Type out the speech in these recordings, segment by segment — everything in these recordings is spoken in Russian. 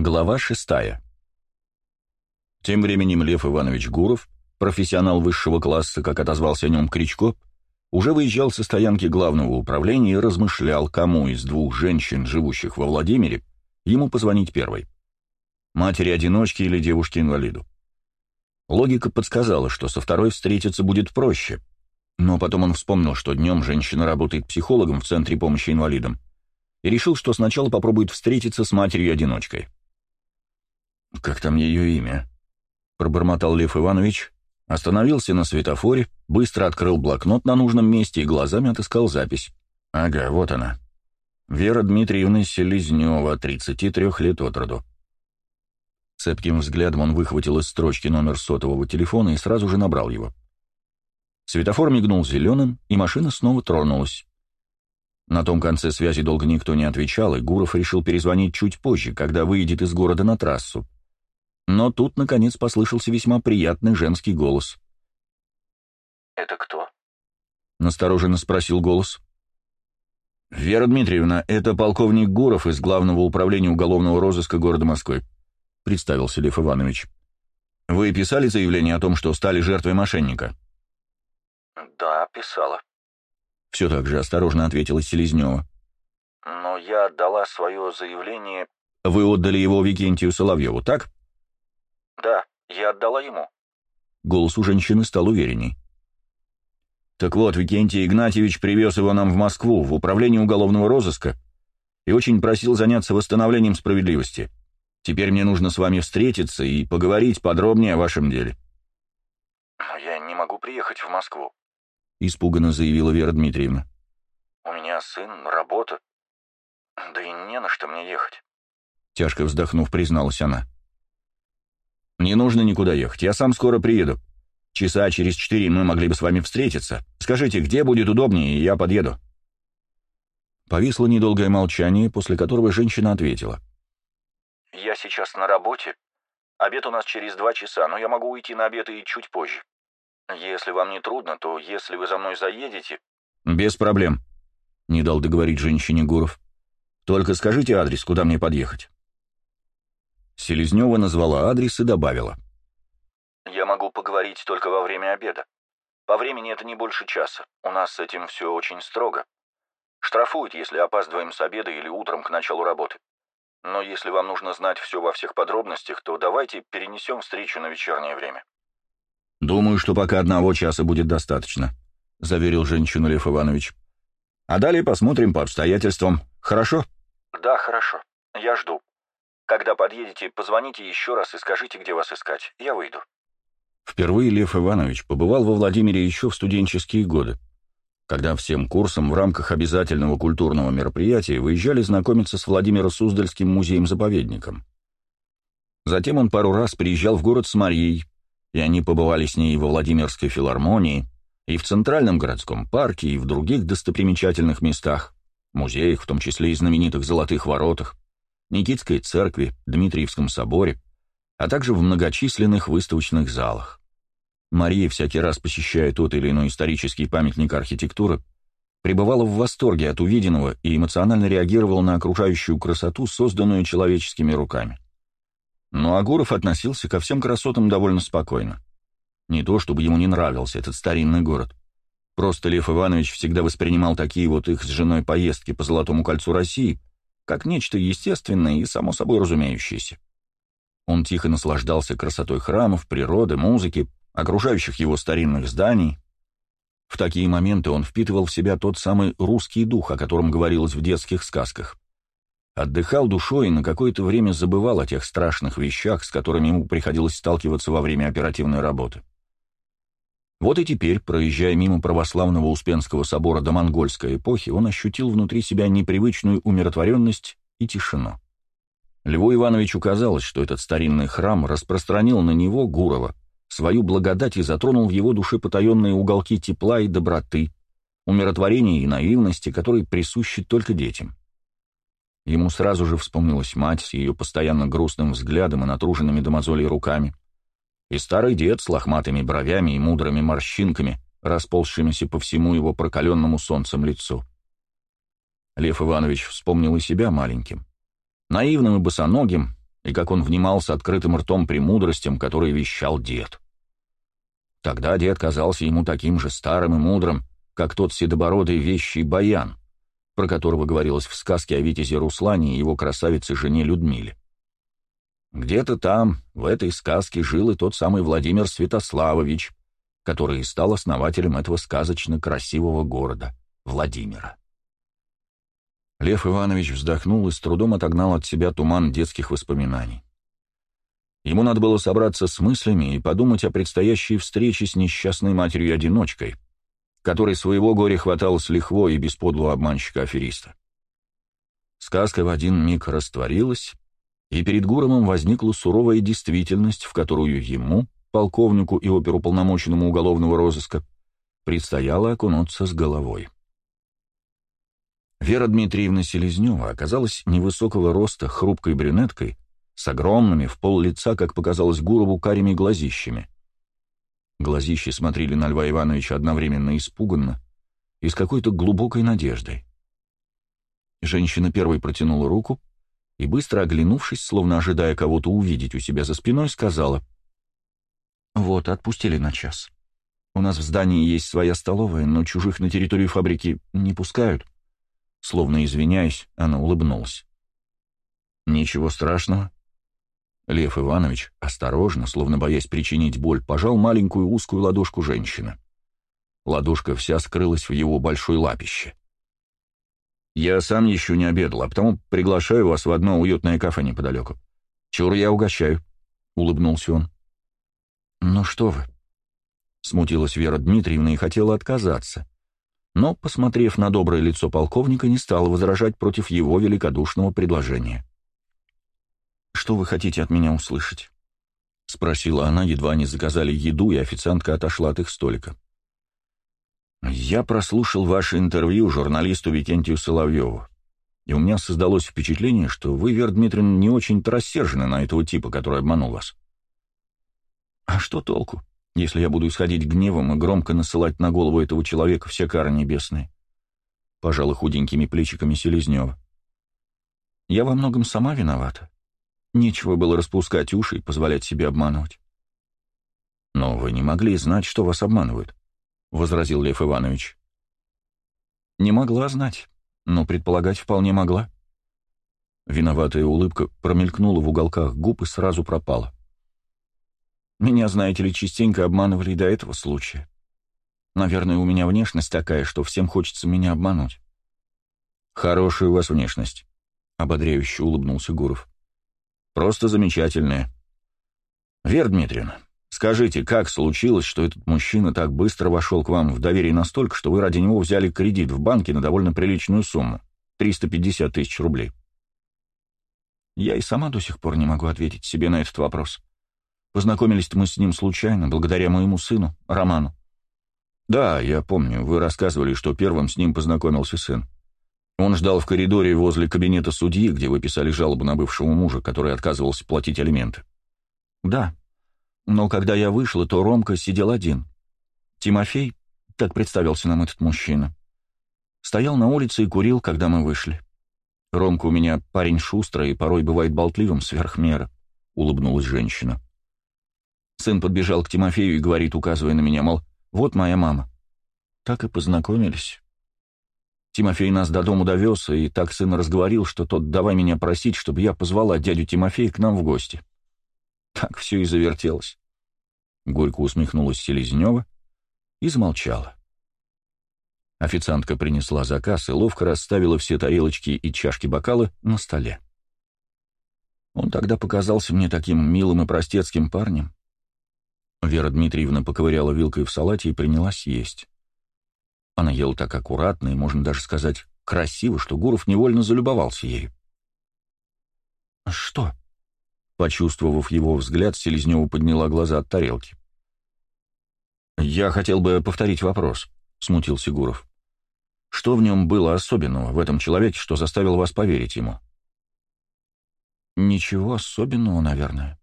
Глава шестая. Тем временем Лев Иванович Гуров, профессионал высшего класса, как отозвался о нем Кричко, уже выезжал со стоянки главного управления и размышлял, кому из двух женщин, живущих во Владимире, ему позвонить первой. Матери-одиночки или девушке-инвалиду. Логика подсказала, что со второй встретиться будет проще, но потом он вспомнил, что днем женщина работает психологом в Центре помощи инвалидам, и решил, что сначала попробует встретиться с матерью-одиночкой. «Как там ее имя?» — пробормотал Лев Иванович, остановился на светофоре, быстро открыл блокнот на нужном месте и глазами отыскал запись. «Ага, вот она. Вера Дмитриевна Селезнева, 33 лет от роду». Цепким взглядом он выхватил из строчки номер сотового телефона и сразу же набрал его. Светофор мигнул зеленым, и машина снова тронулась. На том конце связи долго никто не отвечал, и Гуров решил перезвонить чуть позже, когда выйдет из города на трассу. Но тут, наконец, послышался весьма приятный женский голос. «Это кто?» — настороженно спросил голос. «Вера Дмитриевна, это полковник Гуров из Главного управления уголовного розыска города Москвы», — представился Лев Иванович. «Вы писали заявление о том, что стали жертвой мошенника?» «Да, писала». Все так же осторожно ответила Селезнева. «Но я отдала свое заявление...» «Вы отдали его Викентию Соловьеву, так?» «Да, я отдала ему». Голос у женщины стал уверенней. «Так вот, Викентий Игнатьевич привез его нам в Москву, в управление уголовного розыска, и очень просил заняться восстановлением справедливости. Теперь мне нужно с вами встретиться и поговорить подробнее о вашем деле». «Но я не могу приехать в Москву», — испуганно заявила Вера Дмитриевна. «У меня сын, работа. Да и не на что мне ехать». Тяжко вздохнув, призналась она. «Не нужно никуда ехать, я сам скоро приеду. Часа через четыре мы могли бы с вами встретиться. Скажите, где будет удобнее, и я подъеду». Повисло недолгое молчание, после которого женщина ответила. «Я сейчас на работе. Обед у нас через два часа, но я могу уйти на обед и чуть позже. Если вам не трудно, то если вы за мной заедете...» «Без проблем», — не дал договорить женщине Гуров. «Только скажите адрес, куда мне подъехать». Селезнева назвала адрес и добавила. «Я могу поговорить только во время обеда. По времени это не больше часа. У нас с этим все очень строго. Штрафуют, если опаздываем с обеда или утром к началу работы. Но если вам нужно знать все во всех подробностях, то давайте перенесем встречу на вечернее время». «Думаю, что пока одного часа будет достаточно», — заверил женщину Лев Иванович. «А далее посмотрим по обстоятельствам. Хорошо?» «Да, хорошо. Я жду. Когда подъедете, позвоните еще раз и скажите, где вас искать. Я выйду». Впервые Лев Иванович побывал во Владимире еще в студенческие годы, когда всем курсом в рамках обязательного культурного мероприятия выезжали знакомиться с Владимиро-Суздальским музеем-заповедником. Затем он пару раз приезжал в город с Марией, и они побывали с ней во Владимирской филармонии, и в Центральном городском парке, и в других достопримечательных местах, музеях, в том числе и знаменитых Золотых воротах, Никитской церкви, Дмитриевском соборе, а также в многочисленных выставочных залах. Мария, всякий раз посещая тот или иной исторический памятник архитектуры, пребывала в восторге от увиденного и эмоционально реагировала на окружающую красоту, созданную человеческими руками. Но Агуров относился ко всем красотам довольно спокойно. Не то, чтобы ему не нравился этот старинный город. Просто Лев Иванович всегда воспринимал такие вот их с женой поездки по Золотому кольцу России как нечто естественное и само собой разумеющееся. Он тихо наслаждался красотой храмов, природы, музыки, окружающих его старинных зданий. В такие моменты он впитывал в себя тот самый русский дух, о котором говорилось в детских сказках. Отдыхал душой и на какое-то время забывал о тех страшных вещах, с которыми ему приходилось сталкиваться во время оперативной работы. Вот и теперь, проезжая мимо православного Успенского собора до монгольской эпохи, он ощутил внутри себя непривычную умиротворенность и тишину. Льву Ивановичу казалось, что этот старинный храм распространил на него, Гурова, свою благодать и затронул в его душе потаенные уголки тепла и доброты, умиротворения и наивности, которые присущи только детям. Ему сразу же вспомнилась мать с ее постоянно грустным взглядом и натруженными до мозолей руками, и старый дед с лохматыми бровями и мудрыми морщинками, расползшимися по всему его прокаленному солнцем лицу. Лев Иванович вспомнил и себя маленьким, наивным и босоногим, и как он внимал с открытым ртом премудростям, которые вещал дед. Тогда дед казался ему таким же старым и мудрым, как тот седобородый вещий Баян, про которого говорилось в сказке о Витязе Руслане и его красавице-жене Людмиле. Где-то там, в этой сказке, жил и тот самый Владимир Святославович, который и стал основателем этого сказочно красивого города, Владимира. Лев Иванович вздохнул и с трудом отогнал от себя туман детских воспоминаний. Ему надо было собраться с мыслями и подумать о предстоящей встрече с несчастной матерью-одиночкой, которой своего горя хватало с лихвой и без подлого обманщика-афериста. Сказка в один миг растворилась, и перед Гуромом возникла суровая действительность, в которую ему, полковнику и оперуполномоченному уголовного розыска, предстояло окунуться с головой. Вера Дмитриевна Селезнева оказалась невысокого роста, хрупкой брюнеткой, с огромными, в пол лица, как показалось Гурову, карими глазищами. Глазищи смотрели на Льва Ивановича одновременно испуганно и с какой-то глубокой надеждой. Женщина первой протянула руку и, быстро оглянувшись, словно ожидая кого-то увидеть у себя за спиной, сказала «Вот, отпустили на час. У нас в здании есть своя столовая, но чужих на территорию фабрики не пускают». Словно извиняясь, она улыбнулась. «Ничего страшного». Лев Иванович, осторожно, словно боясь причинить боль, пожал маленькую узкую ладошку женщины. Ладошка вся скрылась в его большой лапище. «Я сам еще не обедал, а потому приглашаю вас в одно уютное кафе неподалеку. Чур я угощаю», — улыбнулся он. «Ну что вы», — смутилась Вера Дмитриевна и хотела отказаться но, посмотрев на доброе лицо полковника, не стал возражать против его великодушного предложения. «Что вы хотите от меня услышать?» — спросила она, едва они заказали еду, и официантка отошла от их столика. «Я прослушал ваше интервью журналисту Викентию Соловьеву, и у меня создалось впечатление, что вы, Вера Дмитриевна, не очень-то рассержены на этого типа, который обманул вас». «А что толку?» если я буду исходить гневом и громко насылать на голову этого человека все кары небесные. Пожалуй, худенькими плечиками Селезнева. Я во многом сама виновата. Нечего было распускать уши и позволять себе обманывать. «Но вы не могли знать, что вас обманывают», — возразил Лев Иванович. «Не могла знать, но предполагать вполне могла». Виноватая улыбка промелькнула в уголках губ и сразу пропала. Меня, знаете ли, частенько обманывали до этого случая. Наверное, у меня внешность такая, что всем хочется меня обмануть. Хорошая у вас внешность, — ободряюще улыбнулся Гуров. Просто замечательная. Вера Дмитриевна, скажите, как случилось, что этот мужчина так быстро вошел к вам в доверие настолько, что вы ради него взяли кредит в банке на довольно приличную сумму — 350 тысяч рублей? Я и сама до сих пор не могу ответить себе на этот вопрос. Познакомились мы с ним случайно, благодаря моему сыну, Роману. Да, я помню, вы рассказывали, что первым с ним познакомился сын. Он ждал в коридоре возле кабинета судьи, где вы писали жалобу на бывшего мужа, который отказывался платить алименты. Да, но когда я вышла, то Ромка сидел один. Тимофей, так представился нам этот мужчина, стоял на улице и курил, когда мы вышли. Ромка у меня парень шустрый и порой бывает болтливым сверх меры, улыбнулась женщина. Сын подбежал к Тимофею и говорит, указывая на меня, мол, вот моя мама. Так и познакомились. Тимофей нас до дому довез, и так сын разговорил, что тот давай меня просить, чтобы я позвала дядю Тимофея к нам в гости. Так все и завертелось. Горько усмехнулась Селезнева и замолчала. Официантка принесла заказ и ловко расставила все тарелочки и чашки-бокалы на столе. Он тогда показался мне таким милым и простецким парнем. Вера Дмитриевна поковыряла вилкой в салате и принялась есть. Она ела так аккуратно и, можно даже сказать, красиво, что Гуров невольно залюбовался ею. «Что?» Почувствовав его взгляд, Селезнева подняла глаза от тарелки. «Я хотел бы повторить вопрос», — смутился Гуров. «Что в нем было особенного, в этом человеке, что заставило вас поверить ему?» «Ничего особенного, наверное»,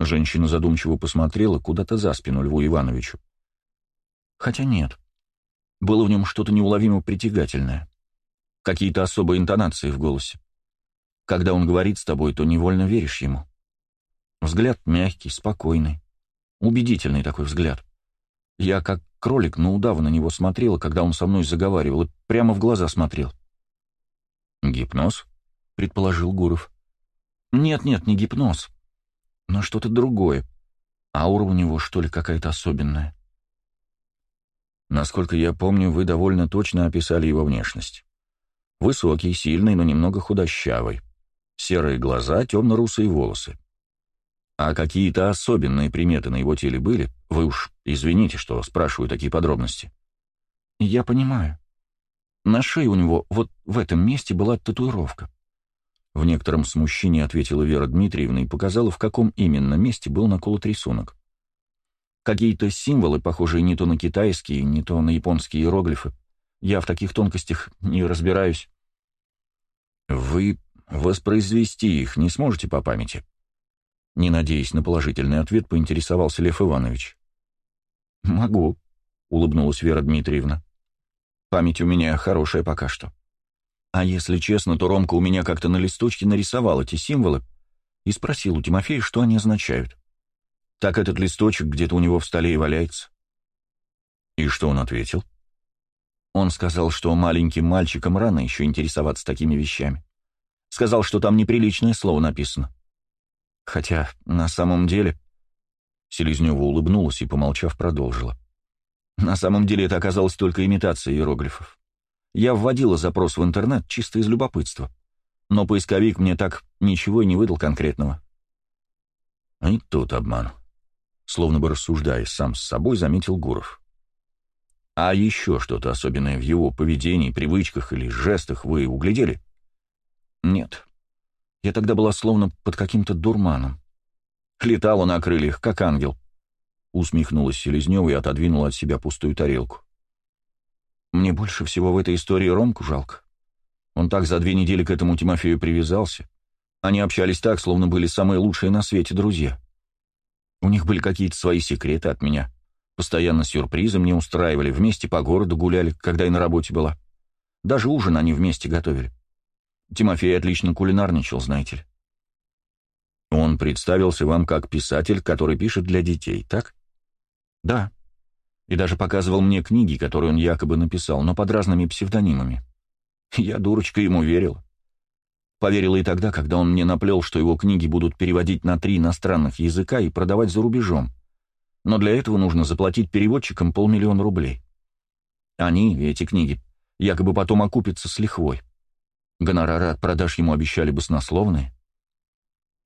Женщина задумчиво посмотрела куда-то за спину Льву Ивановичу. Хотя нет. Было в нем что-то неуловимо притягательное. Какие-то особые интонации в голосе. Когда он говорит с тобой, то невольно веришь ему. Взгляд мягкий, спокойный, убедительный такой взгляд. Я как кролик на удава на него смотрел, когда он со мной заговаривал, и прямо в глаза смотрел. «Гипноз?» — предположил Гуров. «Нет-нет, не гипноз, но что-то другое. Аура у него, что ли, какая-то особенная». «Насколько я помню, вы довольно точно описали его внешность. Высокий, сильный, но немного худощавый. Серые глаза, темно-русые волосы. А какие-то особенные приметы на его теле были? Вы уж извините, что спрашиваю такие подробности. Я понимаю. На шее у него вот в этом месте была татуировка. В некотором смущении ответила Вера Дмитриевна и показала, в каком именно месте был наколот рисунок. Какие-то символы, похожие не то на китайские, не то на японские иероглифы. Я в таких тонкостях не разбираюсь. Вы воспроизвести их не сможете по памяти? Не надеясь на положительный ответ, поинтересовался Лев Иванович. «Могу», — улыбнулась Вера Дмитриевна. «Память у меня хорошая пока что. А если честно, то Ромка у меня как-то на листочке нарисовал эти символы и спросил у Тимофея, что они означают. Так этот листочек где-то у него в столе и валяется». «И что он ответил?» Он сказал, что маленьким мальчикам рано еще интересоваться такими вещами. Сказал, что там неприличное слово написано. Хотя, на самом деле... Селезнева улыбнулась и, помолчав, продолжила. На самом деле это оказалось только имитация иероглифов. Я вводила запрос в интернет чисто из любопытства. Но поисковик мне так ничего и не выдал конкретного. И тут обман. Словно бы рассуждая сам с собой, заметил Гуров. А еще что-то особенное в его поведении, привычках или жестах вы углядели? Нет. Я тогда была словно под каким-то дурманом. Летала на крыльях, как ангел. Усмехнулась Селезнева и отодвинула от себя пустую тарелку. Мне больше всего в этой истории Ромку жалко. Он так за две недели к этому Тимофею привязался. Они общались так, словно были самые лучшие на свете друзья. У них были какие-то свои секреты от меня. Постоянно сюрпризы мне устраивали, вместе по городу гуляли, когда я на работе была. Даже ужин они вместе готовили. Тимофей отлично кулинарничал, знаете ли. Он представился вам как писатель, который пишет для детей, так? Да. И даже показывал мне книги, которые он якобы написал, но под разными псевдонимами. Я, дурочка, ему верил. Поверила и тогда, когда он мне наплел, что его книги будут переводить на три иностранных языка и продавать за рубежом. Но для этого нужно заплатить переводчикам полмиллиона рублей. Они, эти книги, якобы потом окупятся с лихвой. Гонорары от продаж ему обещали баснословные.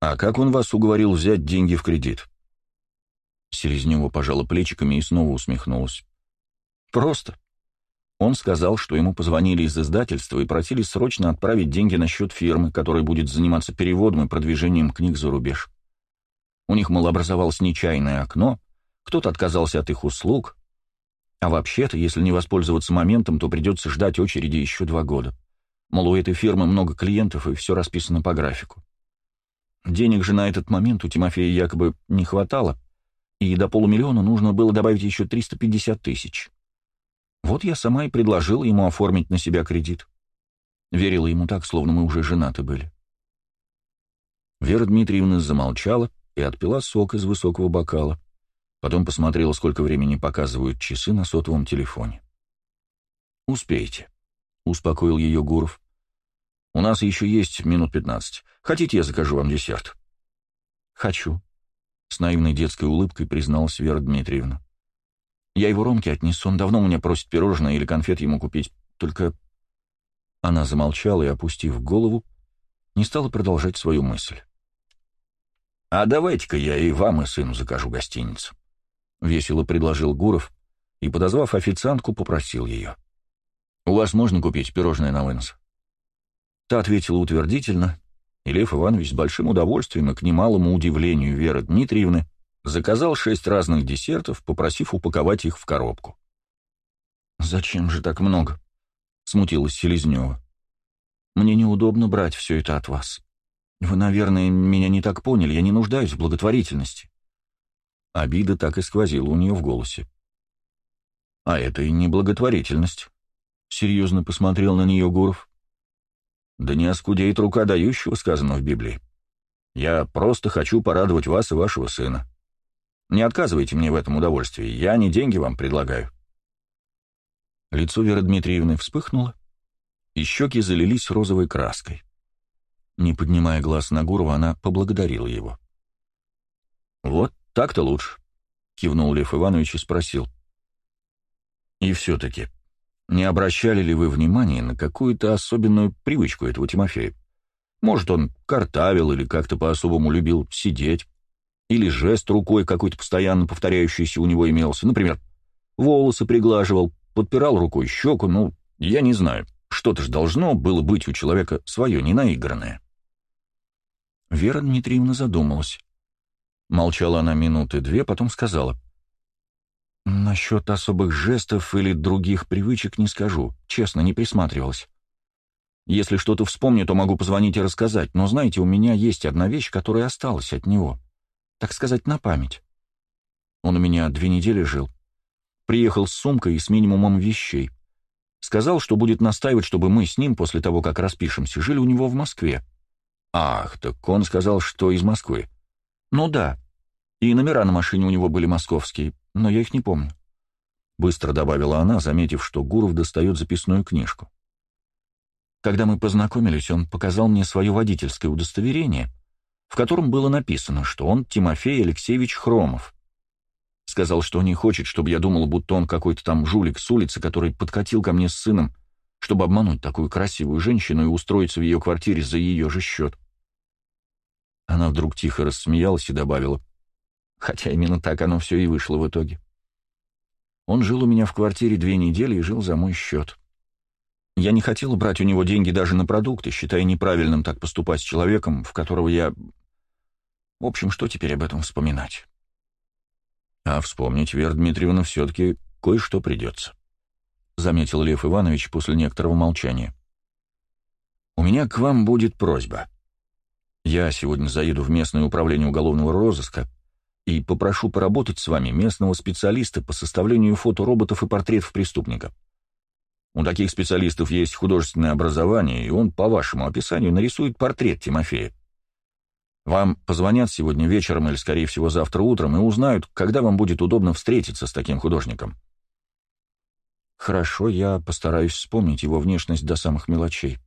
«А как он вас уговорил взять деньги в кредит?» Селезнева пожала плечиками и снова усмехнулась. «Просто. Он сказал, что ему позвонили из издательства и просили срочно отправить деньги на счет фирмы, которая будет заниматься переводом и продвижением книг за рубеж. У них, мол, образовалось нечаянное окно, кто-то отказался от их услуг. А вообще-то, если не воспользоваться моментом, то придется ждать очереди еще два года. Мол, у этой фирмы много клиентов, и все расписано по графику. Денег же на этот момент у Тимофея якобы не хватало, и до полумиллиона нужно было добавить еще 350 тысяч. Вот я сама и предложила ему оформить на себя кредит. Верила ему так, словно мы уже женаты были. Вера Дмитриевна замолчала и отпила сок из высокого бокала. Потом посмотрела, сколько времени показывают часы на сотовом телефоне. «Успеете», успокоил ее Гуров. «У нас еще есть минут пятнадцать. Хотите, я закажу вам десерт?» «Хочу», — с наивной детской улыбкой призналась Вера Дмитриевна. «Я его Ромке отнесу, он давно меня просит пирожное или конфет ему купить, только...» Она замолчала и, опустив голову, не стала продолжать свою мысль. «А давайте-ка я и вам, и сыну закажу гостиницу», — весело предложил Гуров и, подозвав официантку, попросил ее. — «У вас можно купить пирожное на вынос?» Та ответила утвердительно, и Лев Иванович с большим удовольствием и к немалому удивлению Веры Дмитриевны заказал шесть разных десертов, попросив упаковать их в коробку. «Зачем же так много?» — смутилась Селезнева. «Мне неудобно брать все это от вас. Вы, наверное, меня не так поняли, я не нуждаюсь в благотворительности». Обида так и сквозила у нее в голосе. «А это и не благотворительность», — серьезно посмотрел на нее Гуров. Да не оскудеет рука дающего, сказано в Библии. Я просто хочу порадовать вас и вашего сына. Не отказывайте мне в этом удовольствии, я не деньги вам предлагаю». Лицо Веры Дмитриевны вспыхнуло, и щеки залились розовой краской. Не поднимая глаз на Гурова, она поблагодарила его. «Вот так-то лучше», — кивнул Лев Иванович и спросил. «И все-таки, не обращали ли вы внимания на какую-то особенную привычку этого Тимофея? Может, он картавил или как-то по-особому любил сидеть, или жест рукой какой-то постоянно повторяющийся у него имелся, например, волосы приглаживал, подпирал рукой щеку, ну, я не знаю, что-то ж должно было быть у человека свое, не наигранное». Вера Дмитриевна задумалась. Молчала она минуты две, потом сказала. «Насчет особых жестов или других привычек не скажу. Честно, не присматривалась. Если что-то вспомню, то могу позвонить и рассказать, но, знаете, у меня есть одна вещь, которая осталась от него. Так сказать, на память. Он у меня две недели жил. Приехал с сумкой и с минимумом вещей. Сказал, что будет настаивать, чтобы мы с ним, после того, как распишемся, жили у него в Москве. «Ах, так он сказал, что из Москвы». «Ну да. И номера на машине у него были московские, но я их не помню». Быстро добавила она, заметив, что Гуров достает записную книжку. Когда мы познакомились, он показал мне свое водительское удостоверение, в котором было написано, что он Тимофей Алексеевич Хромов. Сказал, что не хочет, чтобы я думал, будто он какой-то там жулик с улицы, который подкатил ко мне с сыном чтобы обмануть такую красивую женщину и устроиться в ее квартире за ее же счет. Она вдруг тихо рассмеялась и добавила, хотя именно так оно все и вышло в итоге. Он жил у меня в квартире две недели и жил за мой счет. Я не хотела брать у него деньги даже на продукты, считая неправильным так поступать с человеком, в которого я... В общем, что теперь об этом вспоминать? А вспомнить, Вера Дмитриевна, все-таки кое-что придется заметил Лев Иванович после некоторого молчания. «У меня к вам будет просьба. Я сегодня заеду в местное управление уголовного розыска и попрошу поработать с вами местного специалиста по составлению фотороботов и портретов преступника. У таких специалистов есть художественное образование, и он, по вашему описанию, нарисует портрет Тимофея. Вам позвонят сегодня вечером или, скорее всего, завтра утром и узнают, когда вам будет удобно встретиться с таким художником. Хорошо, я постараюсь вспомнить его внешность до самых мелочей.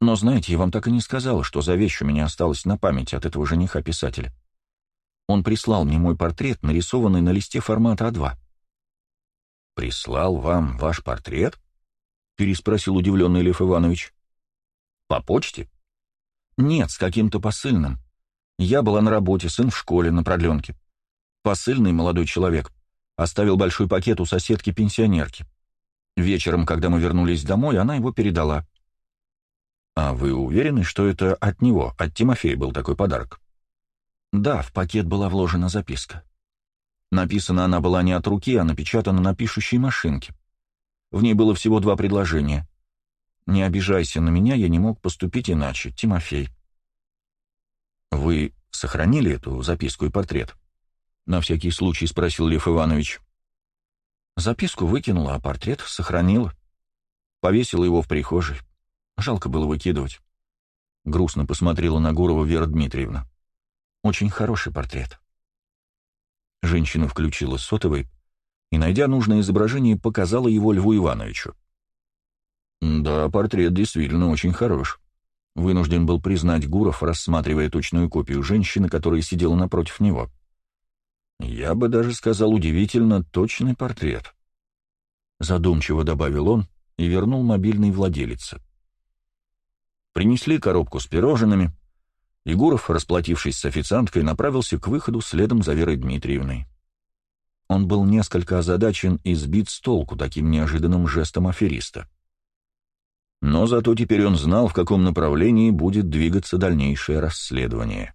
Но знаете, я вам так и не сказала, что за вещь у меня осталась на память от этого жениха-писателя. Он прислал мне мой портрет, нарисованный на листе формата А2. «Прислал вам ваш портрет?» — переспросил удивленный Лев Иванович. «По почте?» «Нет, с каким-то посыльным. Я была на работе, сын в школе, на продленке. Посыльный молодой человек Оставил большой пакет у соседки-пенсионерки. Вечером, когда мы вернулись домой, она его передала. «А вы уверены, что это от него, от Тимофея был такой подарок?» «Да, в пакет была вложена записка. Написана она была не от руки, а напечатана на пишущей машинке. В ней было всего два предложения. «Не обижайся на меня, я не мог поступить иначе, Тимофей». «Вы сохранили эту записку и портрет?» На всякий случай спросил Лев Иванович. Записку выкинула, а портрет сохранила. Повесила его в прихожей. Жалко было выкидывать. Грустно посмотрела на Гурова Вера Дмитриевна. Очень хороший портрет. Женщина включила сотовый и, найдя нужное изображение, показала его Льву Ивановичу. «Да, портрет действительно очень хорош», — вынужден был признать Гуров, рассматривая точную копию женщины, которая сидела напротив него. Я бы даже сказал удивительно точный портрет. Задумчиво добавил он и вернул мобильный владелице. Принесли коробку с пирожными. Егоров, расплатившись с официанткой, направился к выходу следом за Верой Дмитриевной. Он был несколько озадачен и сбит с толку таким неожиданным жестом афериста. Но зато теперь он знал, в каком направлении будет двигаться дальнейшее расследование.